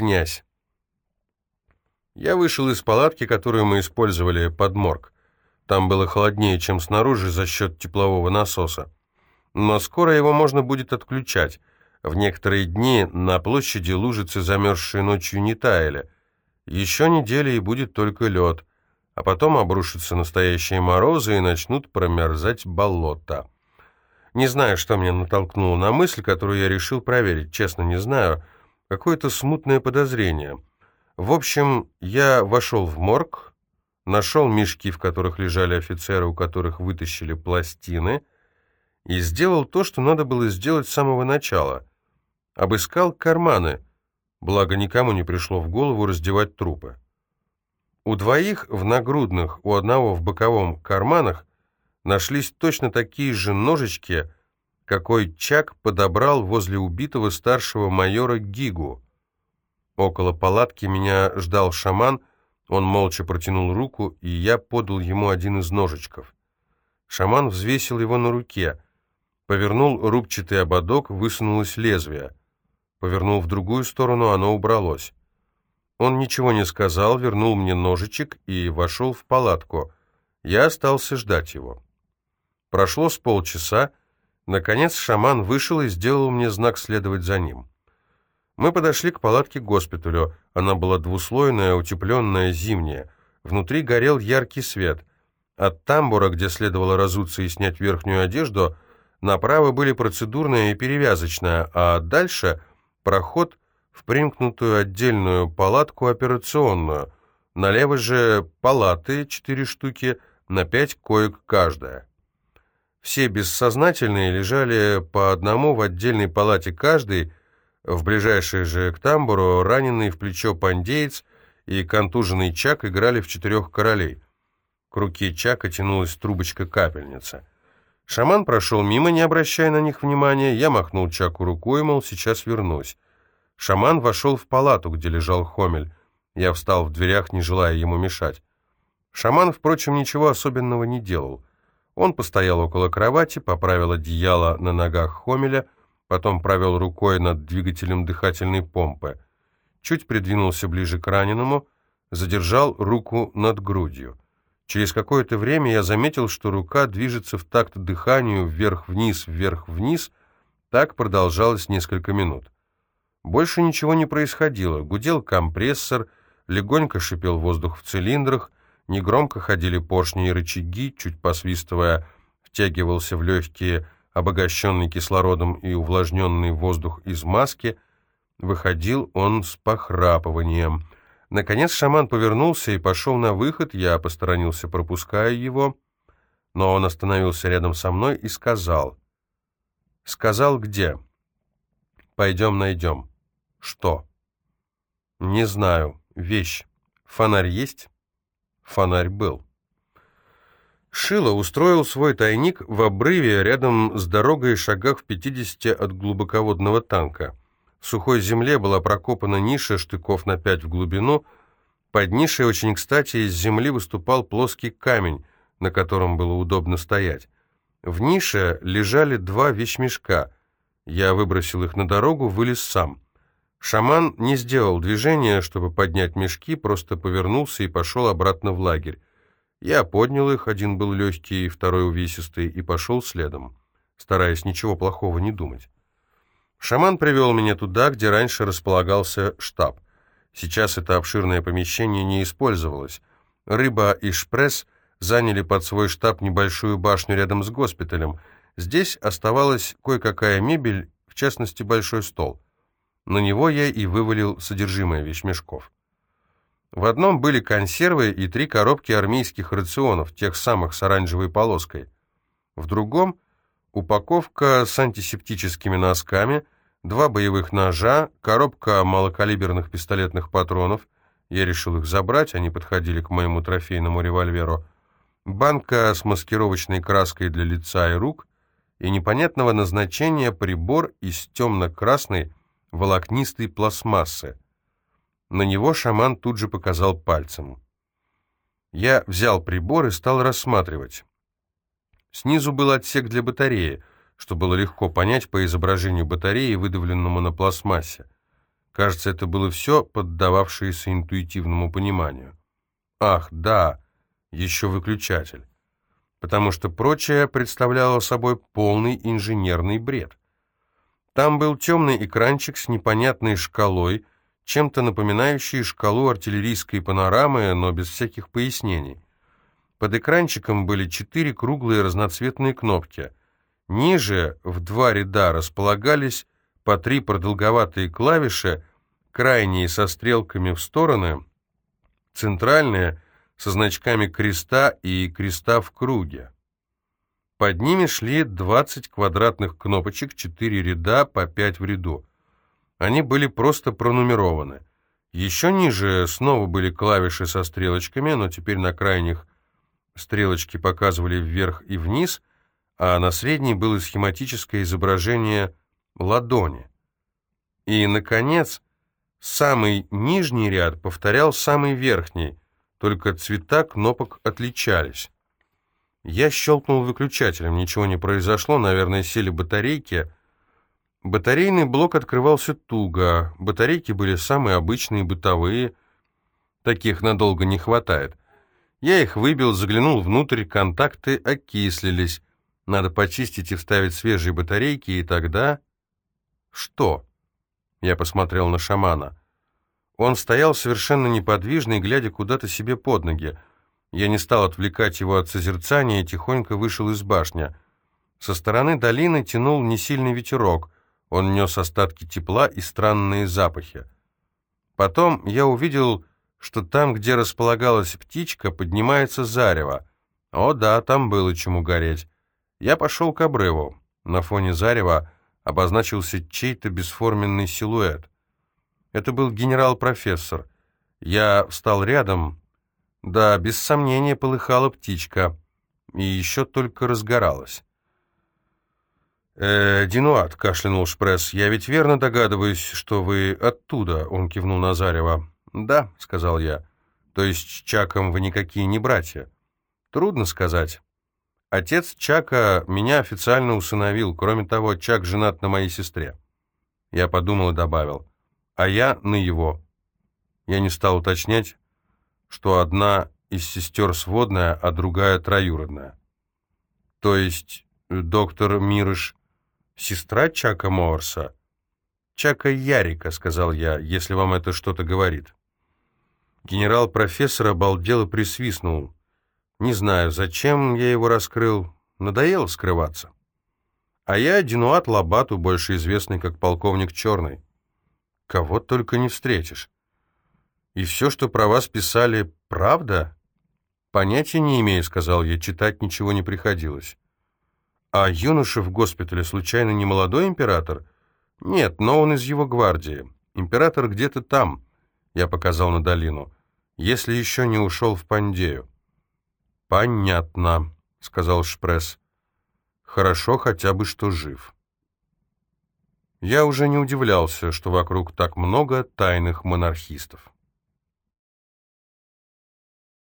князь. Я вышел из палатки, которую мы использовали под морг. Там было холоднее, чем снаружи за счет теплового насоса. Но скоро его можно будет отключать. В некоторые дни на площади лужицы, замерзшие ночью, не таяли. Еще неделя и будет только лед, а потом обрушатся настоящие морозы и начнут промерзать болота. Не знаю, что меня натолкнуло на мысль, которую я решил проверить, честно не знаю. Какое-то смутное подозрение. В общем, я вошел в морг, нашел мешки, в которых лежали офицеры, у которых вытащили пластины, и сделал то, что надо было сделать с самого начала. Обыскал карманы, благо никому не пришло в голову раздевать трупы. У двоих в нагрудных, у одного в боковом карманах нашлись точно такие же ножички, какой Чак подобрал возле убитого старшего майора Гигу. Около палатки меня ждал шаман — он молча протянул руку, и я подал ему один из ножичков. Шаман взвесил его на руке, повернул рубчатый ободок, высунулось лезвие. Повернул в другую сторону, оно убралось. Он ничего не сказал, вернул мне ножичек и вошел в палатку. Я остался ждать его. Прошло с полчаса. Наконец шаман вышел и сделал мне знак следовать за ним. Мы подошли к палатке госпиталю. Она была двуслойная, утепленная, зимняя. Внутри горел яркий свет. От тамбура, где следовало разуться и снять верхнюю одежду, направо были процедурная и перевязочная, а дальше проход в примкнутую отдельную палатку операционную. Налево же палаты, четыре штуки, на пять коек каждая. Все бессознательные лежали по одному в отдельной палате каждый, в ближайшей же к тамбуру раненый в плечо пандеец и контуженный Чак играли в четырех королей. К руке Чака тянулась трубочка капельницы. Шаман прошел мимо, не обращая на них внимания. Я махнул Чаку рукой, мол, сейчас вернусь. Шаман вошел в палату, где лежал Хомель. Я встал в дверях, не желая ему мешать. Шаман, впрочем, ничего особенного не делал. Он постоял около кровати, поправил одеяло на ногах Хомеля — потом провел рукой над двигателем дыхательной помпы, чуть придвинулся ближе к раненому, задержал руку над грудью. Через какое-то время я заметил, что рука движется в такт дыханию вверх-вниз, вверх-вниз. Так продолжалось несколько минут. Больше ничего не происходило. Гудел компрессор, легонько шипел воздух в цилиндрах, негромко ходили поршни и рычаги, чуть посвистывая, втягивался в легкие обогащенный кислородом и увлажненный воздух из маски, выходил он с похрапыванием. Наконец шаман повернулся и пошел на выход, я посторонился, пропуская его, но он остановился рядом со мной и сказал. «Сказал, где?» «Пойдем найдем». «Что?» «Не знаю. Вещь. Фонарь есть?» Фонарь был. Шило устроил свой тайник в обрыве рядом с дорогой шагах в 50 от глубоководного танка. В сухой земле была прокопана ниша штыков на 5 в глубину. Под нишей очень кстати из земли выступал плоский камень, на котором было удобно стоять. В нише лежали два вещмешка. Я выбросил их на дорогу, вылез сам. Шаман не сделал движения, чтобы поднять мешки, просто повернулся и пошел обратно в лагерь. Я поднял их, один был легкий, второй увесистый, и пошел следом, стараясь ничего плохого не думать. Шаман привел меня туда, где раньше располагался штаб. Сейчас это обширное помещение не использовалось. Рыба и Шпресс заняли под свой штаб небольшую башню рядом с госпиталем. Здесь оставалась кое-какая мебель, в частности, большой стол. На него я и вывалил содержимое вещмешков. В одном были консервы и три коробки армейских рационов, тех самых с оранжевой полоской. В другом — упаковка с антисептическими носками, два боевых ножа, коробка малокалиберных пистолетных патронов. Я решил их забрать, они подходили к моему трофейному револьверу. Банка с маскировочной краской для лица и рук и непонятного назначения прибор из темно-красной волокнистой пластмассы. На него шаман тут же показал пальцем. Я взял прибор и стал рассматривать. Снизу был отсек для батареи, что было легко понять по изображению батареи, выдавленному на пластмассе. Кажется, это было все, поддававшееся интуитивному пониманию. Ах, да, еще выключатель. Потому что прочее представляло собой полный инженерный бред. Там был темный экранчик с непонятной шкалой, чем-то напоминающий шкалу артиллерийской панорамы, но без всяких пояснений. Под экранчиком были четыре круглые разноцветные кнопки. Ниже в два ряда располагались по три продолговатые клавиши, крайние со стрелками в стороны, центральные со значками креста и креста в круге. Под ними шли 20 квадратных кнопочек, 4 ряда по 5 в ряду. Они были просто пронумерованы. Еще ниже снова были клавиши со стрелочками, но теперь на крайних стрелочки показывали вверх и вниз, а на средней было схематическое изображение ладони. И, наконец, самый нижний ряд повторял самый верхний, только цвета кнопок отличались. Я щелкнул выключателем, ничего не произошло, наверное, сели батарейки. Батарейный блок открывался туго, батарейки были самые обычные, бытовые, таких надолго не хватает. Я их выбил, заглянул внутрь, контакты окислились. Надо почистить и вставить свежие батарейки, и тогда... Что? Я посмотрел на шамана. Он стоял совершенно неподвижный, глядя куда-то себе под ноги. Я не стал отвлекать его от созерцания и тихонько вышел из башни. Со стороны долины тянул несильный ветерок. Он нес остатки тепла и странные запахи. Потом я увидел, что там, где располагалась птичка, поднимается зарево. О да, там было чему гореть. Я пошел к обрыву. На фоне зарева обозначился чей-то бесформенный силуэт. Это был генерал-профессор. Я встал рядом. Да, без сомнения, полыхала птичка. И еще только разгоралась. «Э, Динуат», — кашлянул Шпресс, — «я ведь верно догадываюсь, что вы оттуда», — он кивнул на Зарево. «Да», — сказал я, — «то есть Чаком вы никакие не братья». «Трудно сказать. Отец Чака меня официально усыновил, кроме того, Чак женат на моей сестре». Я подумал и добавил а я на его. Я не стал уточнять, что одна из сестер сводная, а другая троюродная. То есть доктор Мирыш — сестра Чака Морса? Чака Ярика, — сказал я, — если вам это что-то говорит. Генерал-профессор обалдел и присвистнул. Не знаю, зачем я его раскрыл. Надоело скрываться. А я Динуат Лабату, больше известный как полковник Черный. Кого только не встретишь. И все, что про вас писали, правда? Понятия не имею, сказал я, читать ничего не приходилось. А юноша в госпитале случайно не молодой император? Нет, но он из его гвардии. Император где-то там, я показал на долину, если еще не ушел в Пандею. Понятно, сказал Шпресс. Хорошо хотя бы, что жив. Я уже не удивлялся, что вокруг так много тайных монархистов.